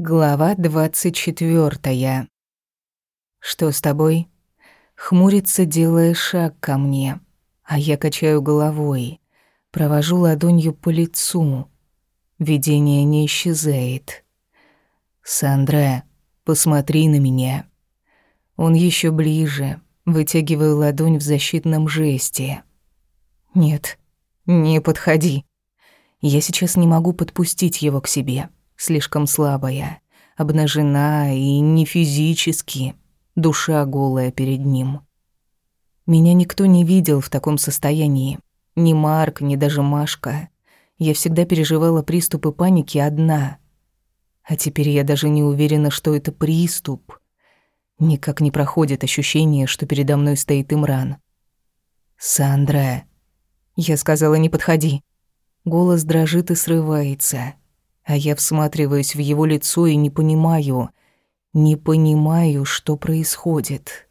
Глава двадцать четвёртая. Что с тобой? Хмурится, делая шаг ко мне, а я качаю головой, провожу ладонью по лицу. Видение не исчезает. Сандра, посмотри на меня. Он еще ближе, вытягивая ладонь в защитном жесте. Нет, не подходи. Я сейчас не могу подпустить его к себе слишком слабая, обнажена и не физически, душа голая перед ним. Меня никто не видел в таком состоянии. Ни Марк, ни даже Машка. Я всегда переживала приступы паники одна. А теперь я даже не уверена, что это приступ. Никак не проходит ощущение, что передо мной стоит Имран. «Сандра...» Я сказала, не подходи. Голос дрожит и срывается а я всматриваюсь в его лицо и не понимаю, не понимаю, что происходит.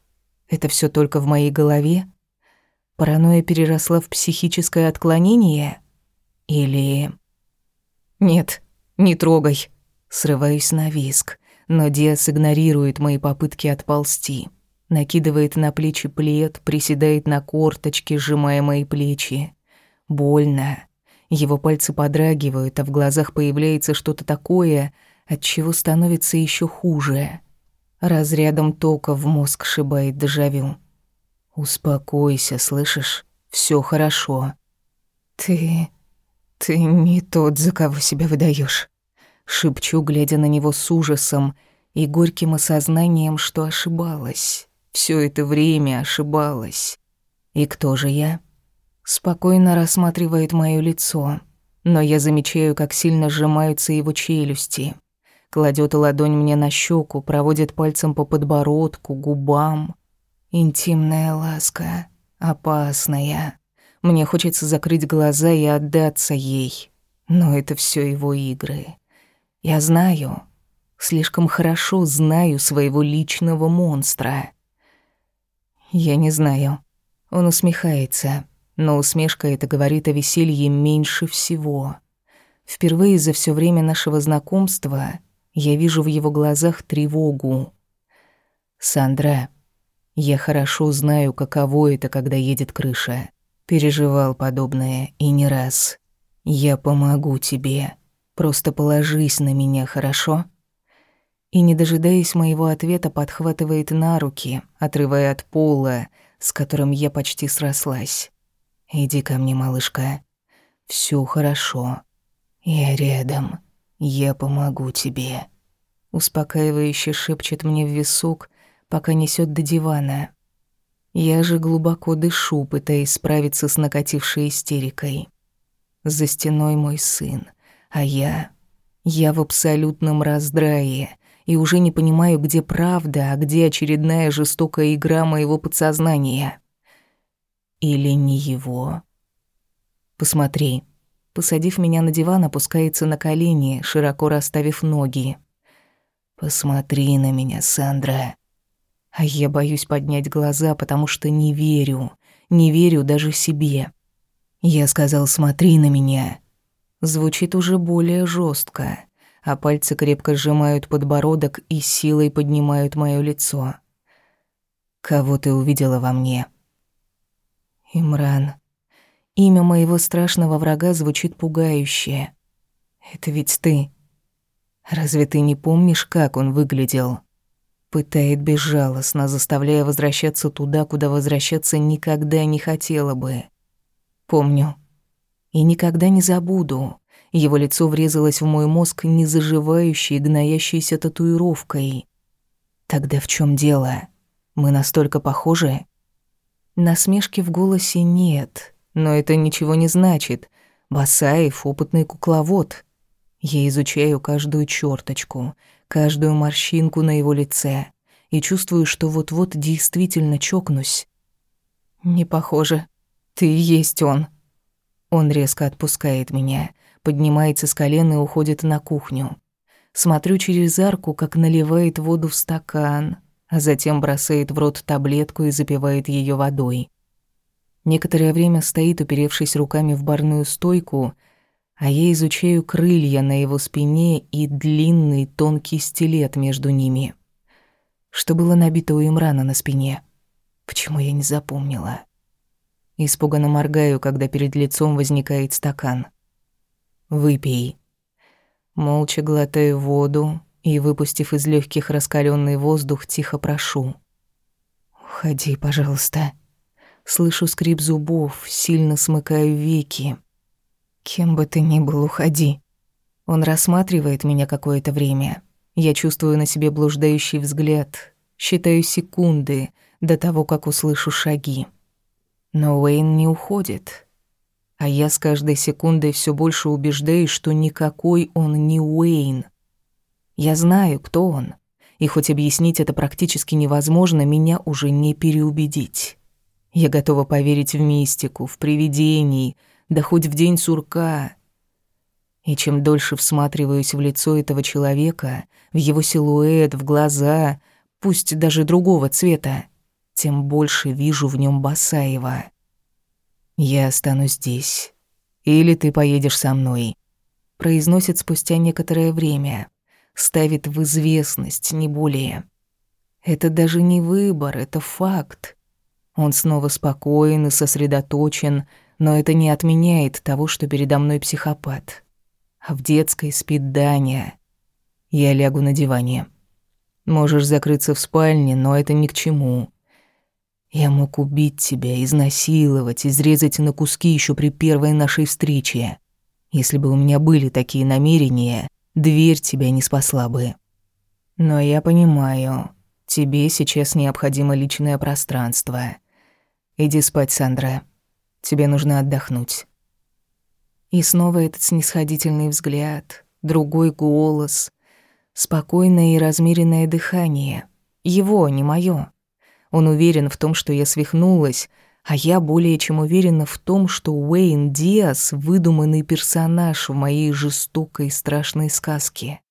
Это все только в моей голове? Паранойя переросла в психическое отклонение? Или... Нет, не трогай. Срываюсь на виск, но Диас игнорирует мои попытки отползти. Накидывает на плечи плед, приседает на корточки, сжимая мои плечи. Больно. Его пальцы подрагивают, а в глазах появляется что-то такое, от чего становится еще хуже. Разрядом тока в мозг шибает дежавю. «Успокойся, слышишь? Все хорошо». «Ты... ты не тот, за кого себя выдаешь. Шепчу, глядя на него с ужасом и горьким осознанием, что ошибалась. Все это время ошибалась. И кто же я?» Спокойно рассматривает моё лицо, но я замечаю, как сильно сжимаются его челюсти. Кладет ладонь мне на щеку, проводит пальцем по подбородку, губам. Интимная ласка, опасная. Мне хочется закрыть глаза и отдаться ей. Но это все его игры. Я знаю, слишком хорошо знаю своего личного монстра. Я не знаю. Он усмехается но усмешка эта говорит о веселье меньше всего. Впервые за все время нашего знакомства я вижу в его глазах тревогу. «Сандра, я хорошо знаю, каково это, когда едет крыша. Переживал подобное и не раз. Я помогу тебе. Просто положись на меня, хорошо?» И, не дожидаясь моего ответа, подхватывает на руки, отрывая от пола, с которым я почти срослась. Иди ко мне, малышка. Всё хорошо. Я рядом. Я помогу тебе. Успокаивающе шепчет мне в висок, пока несёт до дивана. Я же глубоко дышу, пытаясь справиться с накатившей истерикой. За стеной мой сын, а я... Я в абсолютном раздрае и уже не понимаю, где правда, а где очередная жестокая игра моего подсознания. Или не его? Посмотри. Посадив меня на диван, опускается на колени, широко расставив ноги. Посмотри на меня, Сандра. А я боюсь поднять глаза, потому что не верю. Не верю даже себе. Я сказал, смотри на меня. Звучит уже более жестко, а пальцы крепко сжимают подбородок и силой поднимают моё лицо. Кого ты увидела во мне? Имран. Имя моего страшного врага звучит пугающе. Это ведь ты. Разве ты не помнишь, как он выглядел? Пытает безжалостно, заставляя возвращаться туда, куда возвращаться никогда не хотела бы. Помню. И никогда не забуду. Его лицо врезалось в мой мозг незаживающей, гноящейся татуировкой. Тогда в чем дело? Мы настолько похожи? Насмешки в голосе нет, но это ничего не значит. Басаев — опытный кукловод. Я изучаю каждую черточку, каждую морщинку на его лице и чувствую, что вот-вот действительно чокнусь. Не похоже. Ты и есть он. Он резко отпускает меня, поднимается с колен и уходит на кухню. Смотрю через арку, как наливает воду в стакан, а затем бросает в рот таблетку и запивает ее водой. Некоторое время стоит, уперевшись руками в барную стойку, а я изучаю крылья на его спине и длинный тонкий стилет между ними. Что было набито у Имрана на спине? Почему я не запомнила? Испуганно моргаю, когда перед лицом возникает стакан. «Выпей». Молча глотаю воду и, выпустив из легких раскаленный воздух, тихо прошу. «Уходи, пожалуйста». Слышу скрип зубов, сильно смыкаю веки. «Кем бы ты ни был, уходи». Он рассматривает меня какое-то время. Я чувствую на себе блуждающий взгляд, считаю секунды до того, как услышу шаги. Но Уэйн не уходит. А я с каждой секундой все больше убеждаюсь, что никакой он не Уэйн. Я знаю, кто он. И хоть объяснить это практически невозможно, меня уже не переубедить. Я готова поверить в мистику, в привидений, да хоть в день сурка. И чем дольше всматриваюсь в лицо этого человека, в его силуэт, в глаза, пусть даже другого цвета, тем больше вижу в нем Басаева. «Я останусь здесь. Или ты поедешь со мной», — произносит спустя некоторое время, ставит в известность, не более. Это даже не выбор, это факт. Он снова спокоен и сосредоточен, но это не отменяет того, что передо мной психопат. А в детской спит Даня. Я лягу на диване. Можешь закрыться в спальне, но это ни к чему. Я мог убить тебя, изнасиловать, изрезать на куски еще при первой нашей встрече. Если бы у меня были такие намерения, дверь тебя не спасла бы. Но я понимаю, тебе сейчас необходимо личное пространство. Иди спать, Сандра. Тебе нужно отдохнуть. И снова этот снисходительный взгляд, другой голос, спокойное и размеренное дыхание. Его, не моё. Он уверен в том, что я свихнулась, а я более чем уверена в том, что Уэйн Диас — выдуманный персонаж в моей жестокой и страшной сказке.